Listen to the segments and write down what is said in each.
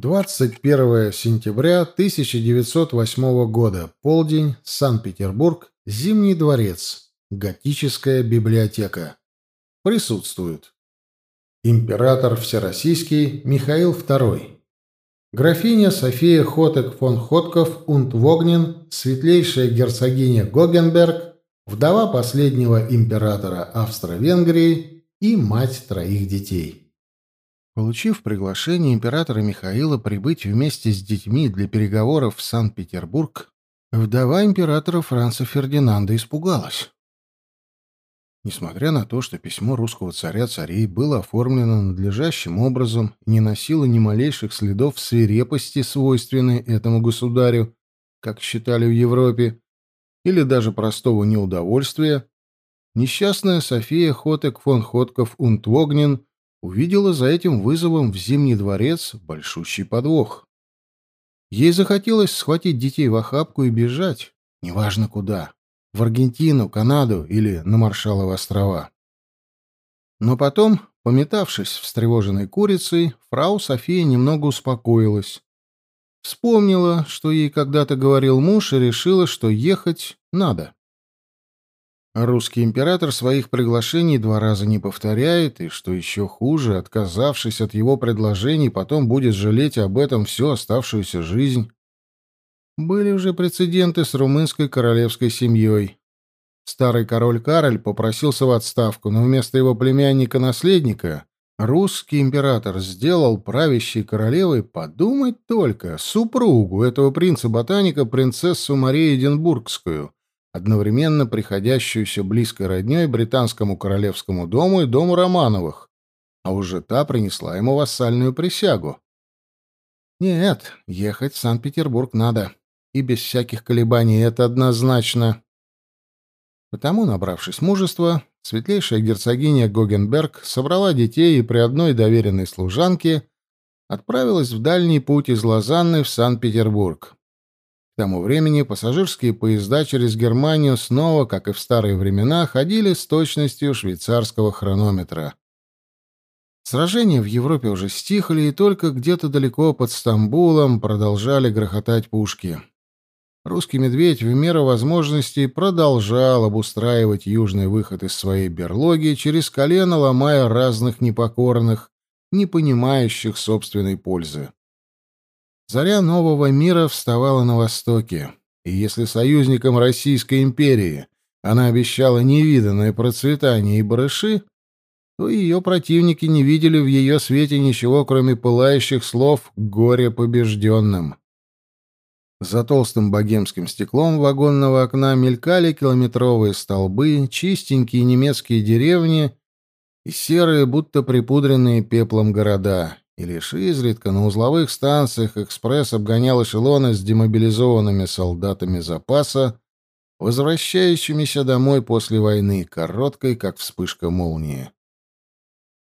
21 сентября 1908 года. Полдень. Санкт-Петербург. Зимний дворец. Готическая библиотека. Присутствуют. Император Всероссийский Михаил II. Графиня София Хотек фон Хотков und Вогнин, светлейшая герцогиня Гогенберг, вдова последнего императора Австро-Венгрии и мать троих детей. Получив приглашение императора Михаила прибыть вместе с детьми для переговоров в Санкт-Петербург, вдова императора Франца Фердинанда испугалась. Несмотря на то, что письмо русского царя-царей было оформлено надлежащим образом и не носило ни малейших следов свирепости, свойственной этому государю, как считали в Европе, или даже простого неудовольствия, несчастная София Хотек фон Хотков Унтвогнен увидела за этим вызовом в Зимний дворец большущий подвох. Ей захотелось схватить детей в охапку и бежать, неважно куда, в Аргентину, Канаду или на Маршалловы острова. Но потом, пометавшись встревоженной курицей, фрау София немного успокоилась. Вспомнила, что ей когда-то говорил муж, и решила, что ехать надо. Русский император своих приглашений два раза не повторяет, и, что еще хуже, отказавшись от его предложений, потом будет жалеть об этом всю оставшуюся жизнь. Были уже прецеденты с румынской королевской семьей. Старый король Кароль попросился в отставку, но вместо его племянника-наследника русский император сделал правящей королевой, подумать только, супругу этого принца-ботаника, принцессу Марию Эдинбургскую — одновременно приходящуюся близкой роднёй британскому королевскому дому и дому Романовых, а уже та принесла ему вассальную присягу. Нет, ехать в Санкт-Петербург надо, и без всяких колебаний это однозначно. Потому, набравшись мужества, светлейшая герцогиня Гогенберг собрала детей и при одной доверенной служанке отправилась в дальний путь из Лозанны в Санкт-Петербург. К тому времени пассажирские поезда через Германию снова, как и в старые времена, ходили с точностью швейцарского хронометра. Сражения в Европе уже стихли, и только где-то далеко под Стамбулом продолжали грохотать пушки. Русский медведь в меру возможностей продолжал обустраивать южный выход из своей берлоги, через колено ломая разных непокорных, не понимающих собственной пользы. Заря нового мира вставала на востоке, и если союзникам Российской империи она обещала невиданное процветание и барыши, то ее противники не видели в ее свете ничего, кроме пылающих слов «горе побежденным». За толстым богемским стеклом вагонного окна мелькали километровые столбы, чистенькие немецкие деревни и серые, будто припудренные пеплом города, и лишь изредка на узловых станциях экспресс обгонял эшелоны с демобилизованными солдатами запаса, возвращающимися домой после войны, короткой, как вспышка молнии.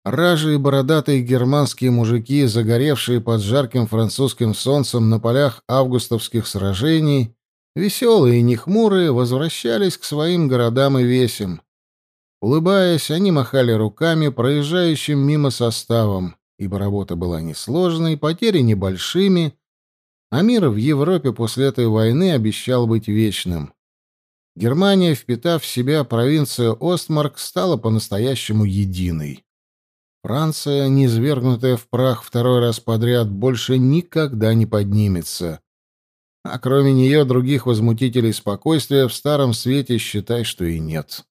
Ражи и бородатые германские мужики, загоревшие под жарким французским солнцем на полях августовских сражений, веселые и нехмурые, возвращались к своим городам и весям. Улыбаясь, они махали руками проезжающим мимо составом, ибо работа была несложной, потери небольшими, а мир в Европе после этой войны обещал быть вечным. Германия, впитав в себя провинцию Остмарк, стала по-настоящему единой. Франция, низвергнутая в прах второй раз подряд, больше никогда не поднимется. А кроме нее других возмутителей спокойствия в старом свете считай, что и нет.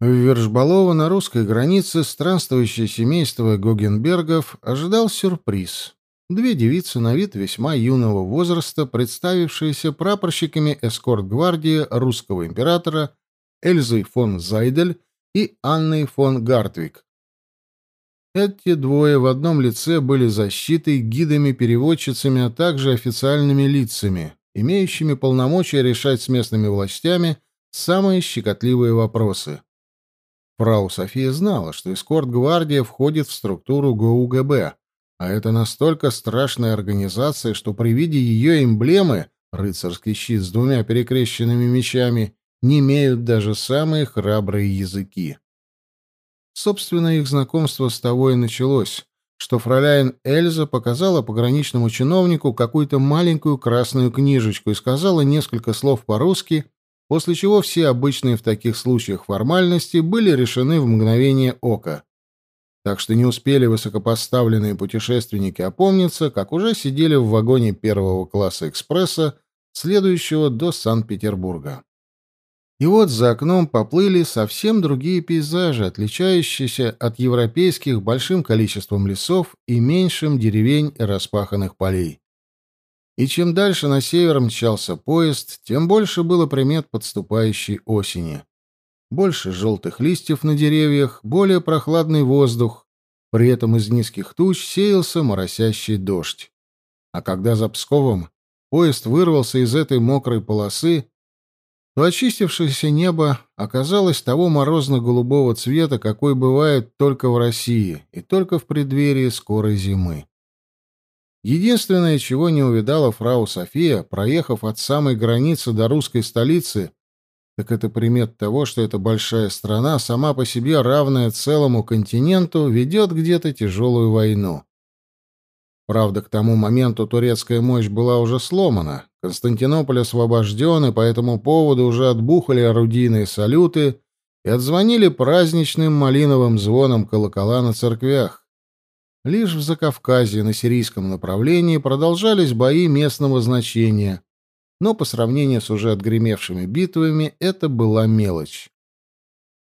В Вержбалово на русской границе странствующее семейство Гогенбергов ожидал сюрприз. Две девицы на вид весьма юного возраста, представившиеся прапорщиками эскорт-гвардии русского императора Эльзой фон Зайдель и Анной фон Гартвик. Эти двое в одном лице были защитой, гидами-переводчицами, а также официальными лицами, имеющими полномочия решать с местными властями самые щекотливые вопросы. Фрау София знала, что эскорт-гвардия входит в структуру ГУГБ, а это настолько страшная организация, что при виде ее эмблемы, рыцарский щит с двумя перекрещенными мечами, не имеют даже самые храбрые языки. Собственно, их знакомство с того и началось, что фроляйн Эльза показала пограничному чиновнику какую-то маленькую красную книжечку и сказала несколько слов по-русски, после чего все обычные в таких случаях формальности были решены в мгновение ока. Так что не успели высокопоставленные путешественники опомниться, как уже сидели в вагоне первого класса экспресса, следующего до Санкт-Петербурга. И вот за окном поплыли совсем другие пейзажи, отличающиеся от европейских большим количеством лесов и меньшим деревень и распаханных полей. И чем дальше на север мчался поезд, тем больше было примет подступающей осени. Больше желтых листьев на деревьях, более прохладный воздух. При этом из низких туч сеялся моросящий дождь. А когда за Псковом поезд вырвался из этой мокрой полосы, то очистившееся небо оказалось того морозно-голубого цвета, какой бывает только в России и только в преддверии скорой зимы. Единственное, чего не увидала фрау София, проехав от самой границы до русской столицы, так это примет того, что эта большая страна, сама по себе равная целому континенту, ведет где-то тяжелую войну. Правда, к тому моменту турецкая мощь была уже сломана, Константинополь освобожден, и по этому поводу уже отбухали орудийные салюты и отзвонили праздничным малиновым звоном колокола на церквях. Лишь в Закавказье на сирийском направлении продолжались бои местного значения, но по сравнению с уже отгремевшими битвами это была мелочь.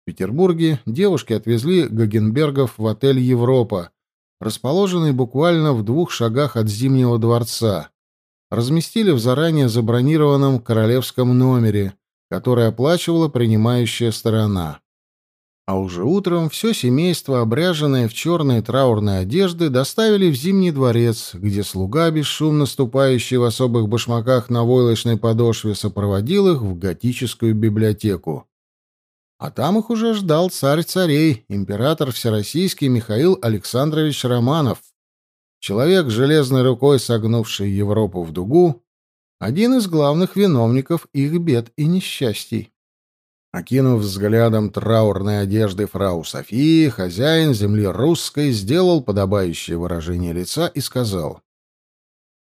В Петербурге девушки отвезли Гагенбергов в отель «Европа», расположенный буквально в двух шагах от Зимнего дворца, разместили в заранее забронированном королевском номере, который оплачивала принимающая сторона. А уже утром все семейство, обряженное в черные траурные одежды, доставили в Зимний дворец, где слуга, бесшумно ступающий в особых башмаках на войлочной подошве, сопроводил их в готическую библиотеку. А там их уже ждал царь царей, император всероссийский Михаил Александрович Романов, человек, железной рукой согнувший Европу в дугу, один из главных виновников их бед и несчастий. Окинув взглядом траурной одежды фрау Софии, хозяин земли русской сделал подобающее выражение лица и сказал.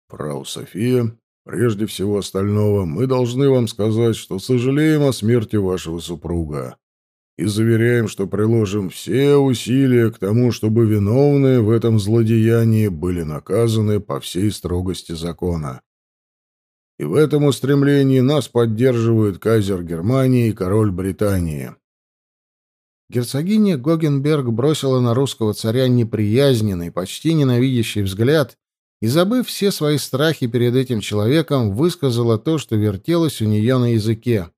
«Фрау София, прежде всего остального, мы должны вам сказать, что сожалеем о смерти вашего супруга и заверяем, что приложим все усилия к тому, чтобы виновные в этом злодеянии были наказаны по всей строгости закона. И в этом устремлении нас поддерживают кайзер Германии и король Британии. Герцогиня Гогенберг бросила на русского царя неприязненный, почти ненавидящий взгляд и, забыв все свои страхи перед этим человеком, высказала то, что вертелось у нее на языке.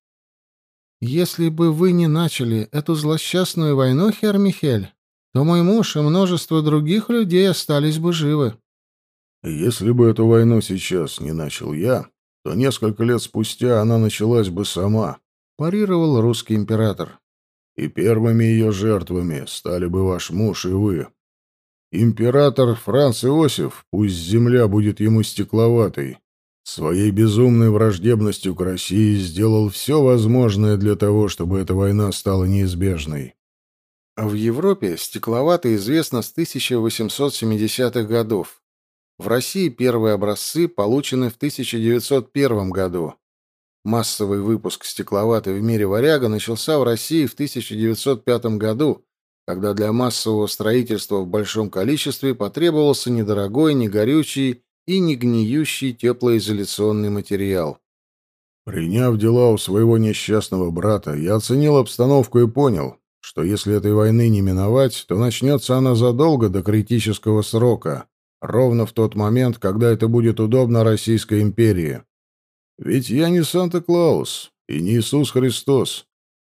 Если бы вы не начали эту злосчастную войну, Хер Михель, то мой муж и множество других людей остались бы живы. Если бы эту войну сейчас не начал я, то несколько лет спустя она началась бы сама, парировал русский император. И первыми ее жертвами стали бы ваш муж и вы. Император Франц Иосиф, пусть земля будет ему стекловатой, Своей безумной враждебностью к России сделал все возможное для того, чтобы эта война стала неизбежной. В Европе стекловато известно с 1870-х годов. В России первые образцы получены в 1901 году. Массовый выпуск стекловатой в мире «Варяга» начался в России в 1905 году, когда для массового строительства в большом количестве потребовался недорогой, негорючий и негниющий теплоизоляционный материал. Приняв дела у своего несчастного брата, я оценил обстановку и понял, что если этой войны не миновать, то начнется она задолго до критического срока, ровно в тот момент, когда это будет удобно Российской империи. Ведь я не Санта-Клаус и не Иисус Христос,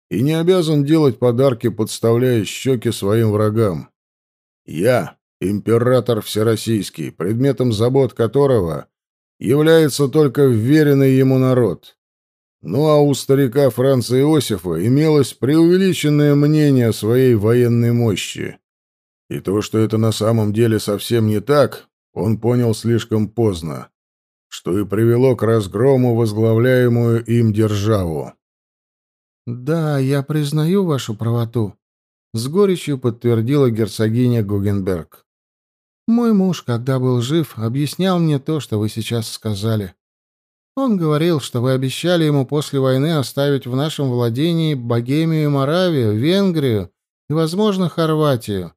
и не обязан делать подарки, подставляя щеки своим врагам. Я император всероссийский, предметом забот которого является только вверенный ему народ. Ну а у старика Франца Иосифа имелось преувеличенное мнение о своей военной мощи. И то, что это на самом деле совсем не так, он понял слишком поздно, что и привело к разгрому возглавляемую им державу. «Да, я признаю вашу правоту», — с горечью подтвердила герцогиня Гугенберг. Мой муж, когда был жив, объяснял мне то, что вы сейчас сказали. Он говорил, что вы обещали ему после войны оставить в нашем владении Богемию и Моравию, Венгрию и, возможно, Хорватию.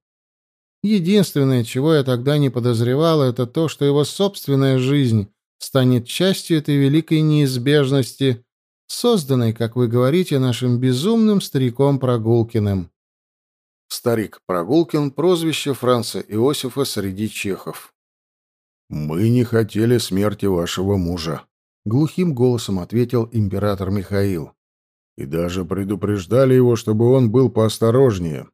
Единственное, чего я тогда не подозревал, это то, что его собственная жизнь станет частью этой великой неизбежности, созданной, как вы говорите, нашим безумным стариком Прогулкиным. Старик Прогулкин — прозвище Франца Иосифа среди чехов. «Мы не хотели смерти вашего мужа», — глухим голосом ответил император Михаил. «И даже предупреждали его, чтобы он был поосторожнее.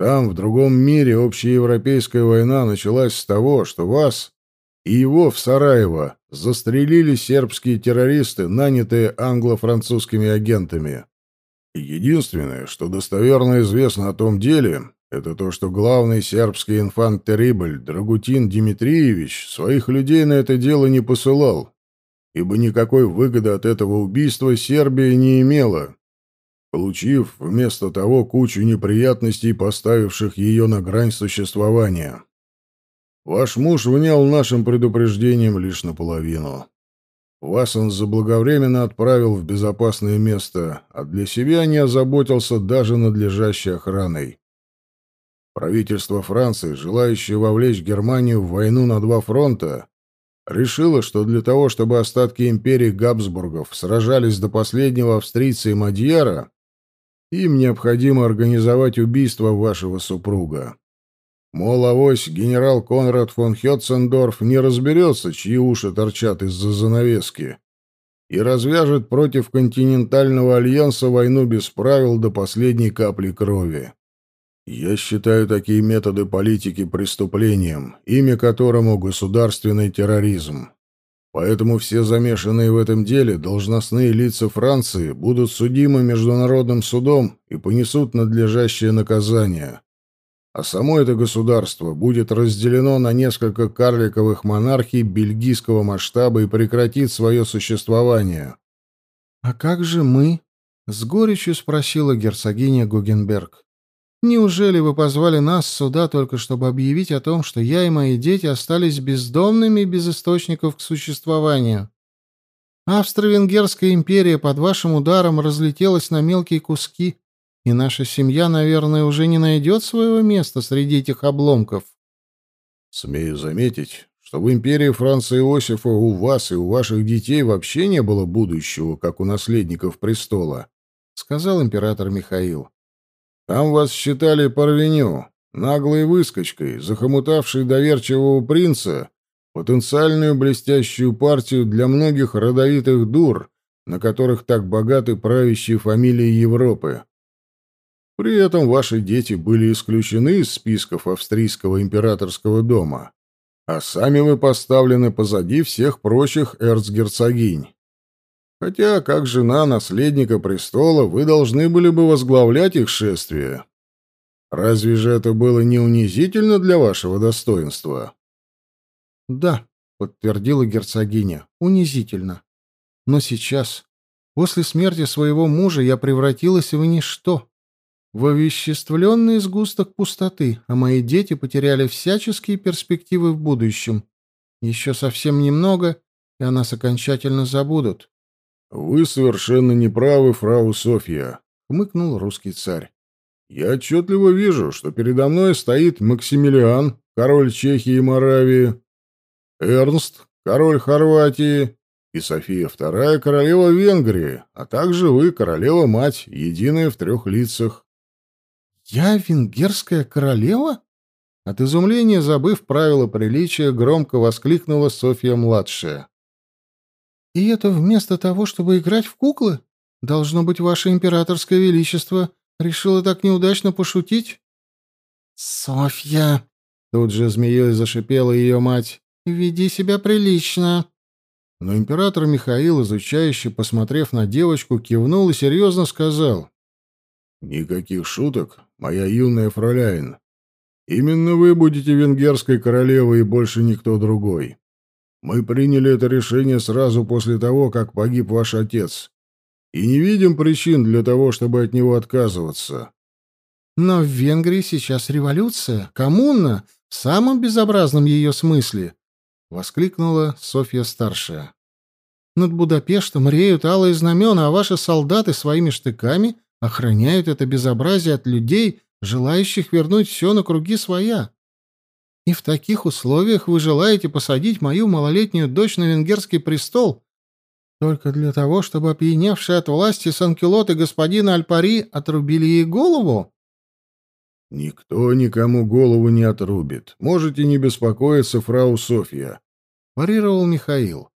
Там, в другом мире, общеевропейская война началась с того, что вас и его в Сараево застрелили сербские террористы, нанятые англо-французскими агентами. Единственное, что достоверно известно о том деле, это то, что главный сербский инфант-терибль Драгутин Дмитриевич своих людей на это дело не посылал, ибо никакой выгоды от этого убийства Сербия не имела, получив вместо того кучу неприятностей, поставивших ее на грань существования. Ваш муж внял нашим предупреждением лишь наполовину. Вас он заблаговременно отправил в безопасное место, а для себя не озаботился даже надлежащей охраной. Правительство Франции, желающее вовлечь Германию в войну на два фронта, решило, что для того, чтобы остатки империи Габсбургов сражались до последнего австрийца и мадьяра, им необходимо организовать убийство вашего супруга. Мол, авось генерал Конрад фон Хетцендорф не разберется, чьи уши торчат из-за занавески, и развяжет против континентального альянса войну без правил до последней капли крови. Я считаю такие методы политики преступлением, имя которому государственный терроризм. Поэтому все замешанные в этом деле должностные лица Франции будут судимы международным судом и понесут надлежащее наказание а само это государство будет разделено на несколько карликовых монархий бельгийского масштаба и прекратит свое существование. «А как же мы?» — с горечью спросила герцогиня Гугенберг. «Неужели вы позвали нас сюда только чтобы объявить о том, что я и мои дети остались бездомными и без источников к существованию? Австро-Венгерская империя под вашим ударом разлетелась на мелкие куски, и наша семья, наверное, уже не найдет своего места среди этих обломков. Смею заметить, что в империи Франца Иосифа у вас и у ваших детей вообще не было будущего, как у наследников престола, сказал император Михаил. Там вас считали парвеню, наглой выскочкой, захомутавшей доверчивого принца, потенциальную блестящую партию для многих родовитых дур, на которых так богаты правящие фамилии Европы. При этом ваши дети были исключены из списков австрийского императорского дома, а сами вы поставлены позади всех прочих эрцгерцогинь. Хотя, как жена наследника престола, вы должны были бы возглавлять их шествие. Разве же это было не унизительно для вашего достоинства? Да, подтвердила герцогиня, унизительно. Но сейчас, после смерти своего мужа, я превратилась в ничто в овеществленный сгусток пустоты, а мои дети потеряли всяческие перспективы в будущем. Еще совсем немного, и о нас окончательно забудут. — Вы совершенно неправы, фрау Софья, — хмыкнул русский царь. — Я отчетливо вижу, что передо мной стоит Максимилиан, король Чехии и Моравии, Эрнст, король Хорватии, и София II, королева Венгрии, а также вы, королева-мать, единая в трех лицах. «Я венгерская королева?» От изумления, забыв правила приличия, громко воскликнула Софья-младшая. «И это вместо того, чтобы играть в куклы? Должно быть, ваше императорское величество решило так неудачно пошутить?» «Софья!» — тут же змеей зашипела ее мать. «Веди себя прилично!» Но император Михаил, изучающе посмотрев на девочку, кивнул и серьезно сказал. «Никаких шуток, моя юная фроляйн. Именно вы будете венгерской королевой и больше никто другой. Мы приняли это решение сразу после того, как погиб ваш отец, и не видим причин для того, чтобы от него отказываться». «Но в Венгрии сейчас революция, коммуна, в самом безобразном ее смысле, — воскликнула Софья-старшая. Над Будапештом реют алые знамена, а ваши солдаты своими штыками охраняют это безобразие от людей, желающих вернуть все на круги своя. И в таких условиях вы желаете посадить мою малолетнюю дочь на венгерский престол только для того, чтобы опьяневшие от власти Санкелот и господина Альпари отрубили ей голову? Никто никому голову не отрубит. Можете не беспокоиться, фрау Софья, парировал Михаил.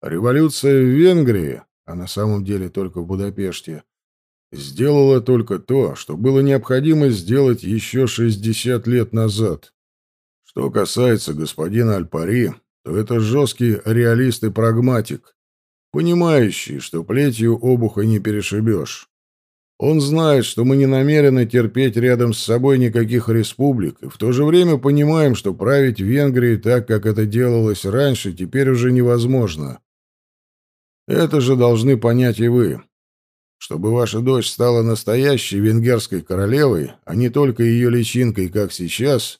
Революция в Венгрии, а на самом деле только в Будапеште, сделала только то, что было необходимо сделать еще 60 лет назад. Что касается господина Альпари, то это жесткий реалист и прагматик, понимающий, что плетью обуха не перешибешь. Он знает, что мы не намерены терпеть рядом с собой никаких республик, и в то же время понимаем, что править в Венгрии так, как это делалось раньше, теперь уже невозможно. Это же должны понять и вы. Чтобы ваша дочь стала настоящей венгерской королевой, а не только ее личинкой, как сейчас,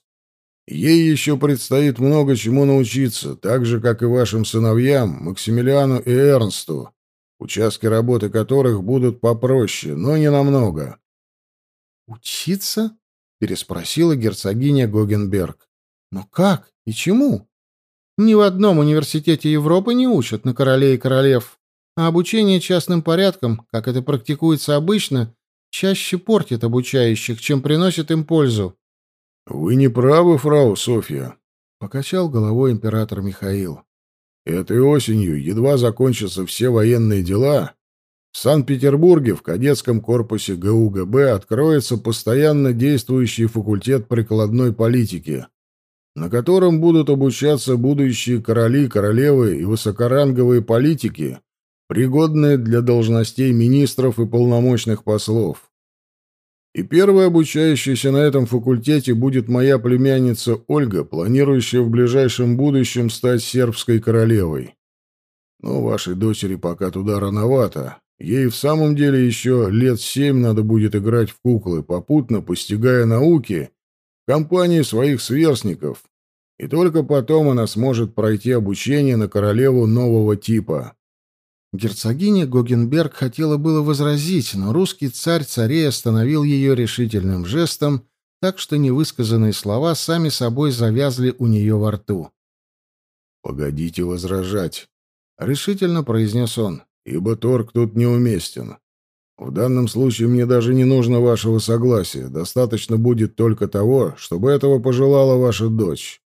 ей еще предстоит много чему научиться, так же, как и вашим сыновьям, Максимилиану и Эрнсту, участки работы которых будут попроще, но не намного. «Учиться?» — переспросила герцогиня Гогенберг. «Но как и чему? Ни в одном университете Европы не учат на королей и королев а обучение частным порядком, как это практикуется обычно, чаще портит обучающих, чем приносит им пользу. «Вы не правы, фрау Софья», — покачал головой император Михаил. «Этой осенью едва закончатся все военные дела. В Санкт-Петербурге в кадетском корпусе ГУГБ откроется постоянно действующий факультет прикладной политики, на котором будут обучаться будущие короли, королевы и высокоранговые политики, пригодные для должностей министров и полномочных послов. И первой обучающейся на этом факультете будет моя племянница Ольга, планирующая в ближайшем будущем стать сербской королевой. Но вашей дочери пока туда рановато. Ей в самом деле еще лет семь надо будет играть в куклы, попутно постигая науки в компании своих сверстников. И только потом она сможет пройти обучение на королеву нового типа. Герцогиня Гогенберг хотела было возразить, но русский царь-царей остановил ее решительным жестом, так что невысказанные слова сами собой завязли у нее во рту. «Погодите возражать», — решительно произнес он, — «ибо торг тут неуместен. В данном случае мне даже не нужно вашего согласия, достаточно будет только того, чтобы этого пожелала ваша дочь.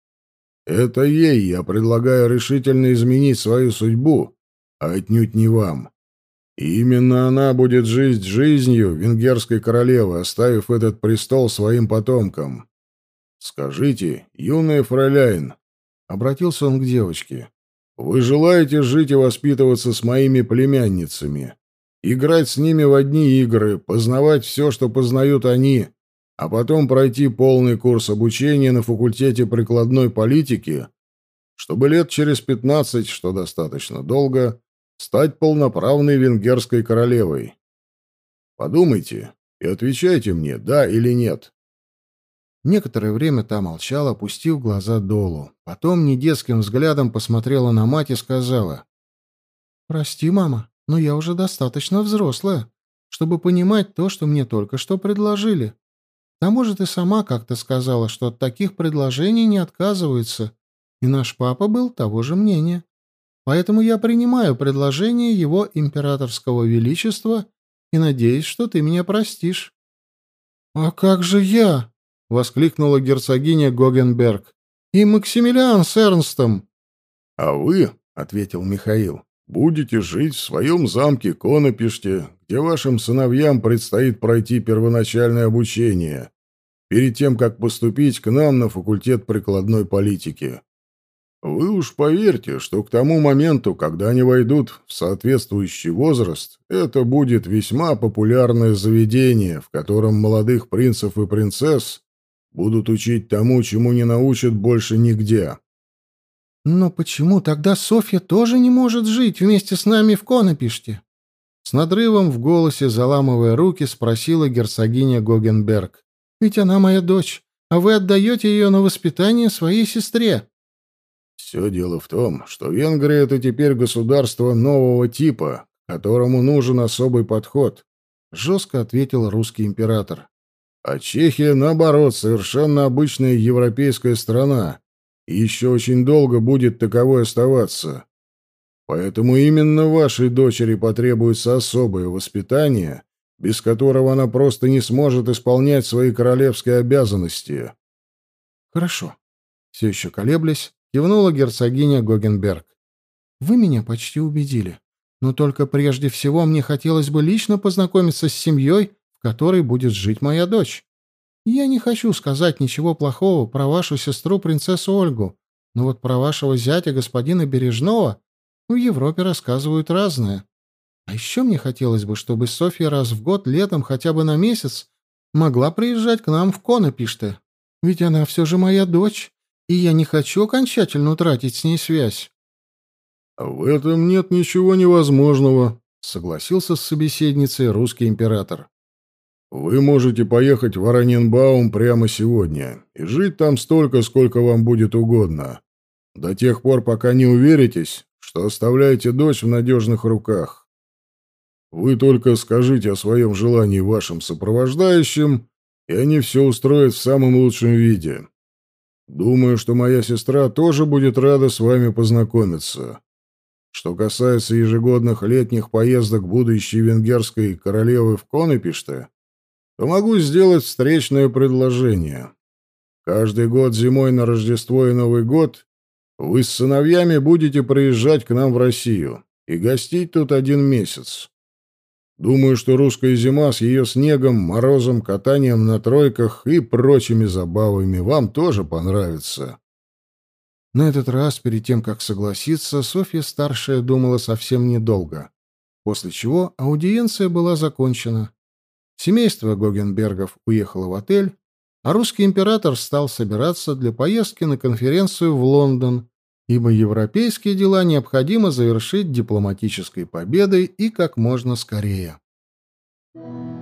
Это ей я предлагаю решительно изменить свою судьбу» а отнюдь не вам. И именно она будет жить жизнью венгерской королевы, оставив этот престол своим потомкам. Скажите, юная фроляйн, — обратился он к девочке, — вы желаете жить и воспитываться с моими племянницами, играть с ними в одни игры, познавать все, что познают они, а потом пройти полный курс обучения на факультете прикладной политики, чтобы лет через пятнадцать, что достаточно долго, стать полноправной венгерской королевой. Подумайте и отвечайте мне, да или нет. Некоторое время та молчала, опустив глаза долу. Потом недетским взглядом посмотрела на мать и сказала. «Прости, мама, но я уже достаточно взрослая, чтобы понимать то, что мне только что предложили. К тому же ты сама как-то сказала, что от таких предложений не отказываются, и наш папа был того же мнения. Поэтому я принимаю предложение его императорского величества и надеюсь, что ты меня простишь». «А как же я?» — воскликнула герцогиня Гогенберг. «И Максимилиан с Эрнстом». «А вы, — ответил Михаил, — будете жить в своем замке Конопиште, где вашим сыновьям предстоит пройти первоначальное обучение, перед тем, как поступить к нам на факультет прикладной политики. Вы уж поверьте, что к тому моменту, когда они войдут в соответствующий возраст, это будет весьма популярное заведение, в котором молодых принцев и принцесс будут учить тому, чему не научат больше нигде. Но почему тогда Софья тоже не может жить вместе с нами в Конопиште? С надрывом в голосе, заламывая руки, спросила герцогиня Гогенберг. Ведь она моя дочь, а вы отдаете ее на воспитание своей сестре. Все дело в том, что Венгрия — это теперь государство нового типа, которому нужен особый подход, — жестко ответил русский император. А Чехия, наоборот, совершенно обычная европейская страна, и еще очень долго будет таковой оставаться. Поэтому именно вашей дочери потребуется особое воспитание, без которого она просто не сможет исполнять свои королевские обязанности. Хорошо. Все еще колеблясь, кивнула герцогиня Гогенберг. Вы меня почти убедили. Но только прежде всего мне хотелось бы лично познакомиться с семьей, в которой будет жить моя дочь. Я не хочу сказать ничего плохого про вашу сестру, принцессу Ольгу, но вот про вашего зятя, господина Бережного, в Европе рассказывают разное. А еще мне хотелось бы, чтобы Софья раз в год летом хотя бы на месяц могла приезжать к нам в Конопиште. Ведь она все же моя дочь, и я не хочу окончательно утратить с ней связь. — В этом нет ничего невозможного, — согласился с собеседницей русский император. — Вы можете поехать в Араненбаум прямо сегодня и жить там столько, сколько вам будет угодно. До тех пор, пока не уверитесь, что оставляете дочь в надежных руках. Вы только скажите о своем желании вашим сопровождающим, и они все устроят в самом лучшем виде. Думаю, что моя сестра тоже будет рада с вами познакомиться. Что касается ежегодных летних поездок будущей венгерской королевы в Конепиште, то могу сделать встречное предложение. Каждый год зимой на Рождество и Новый год вы с сыновьями будете приезжать к нам в Россию и гостить тут один месяц. Думаю, что русская зима с ее снегом, морозом, катанием на тройках и прочими забавами вам тоже понравится. На этот раз, перед тем, как согласиться, Софья-старшая думала совсем недолго, после чего аудиенция была закончена. Семейство Гогенбергов уехало в отель, а русский император стал собираться для поездки на конференцию в Лондон, ибо европейские дела необходимо завершить дипломатической победой и как можно скорее. Thank you.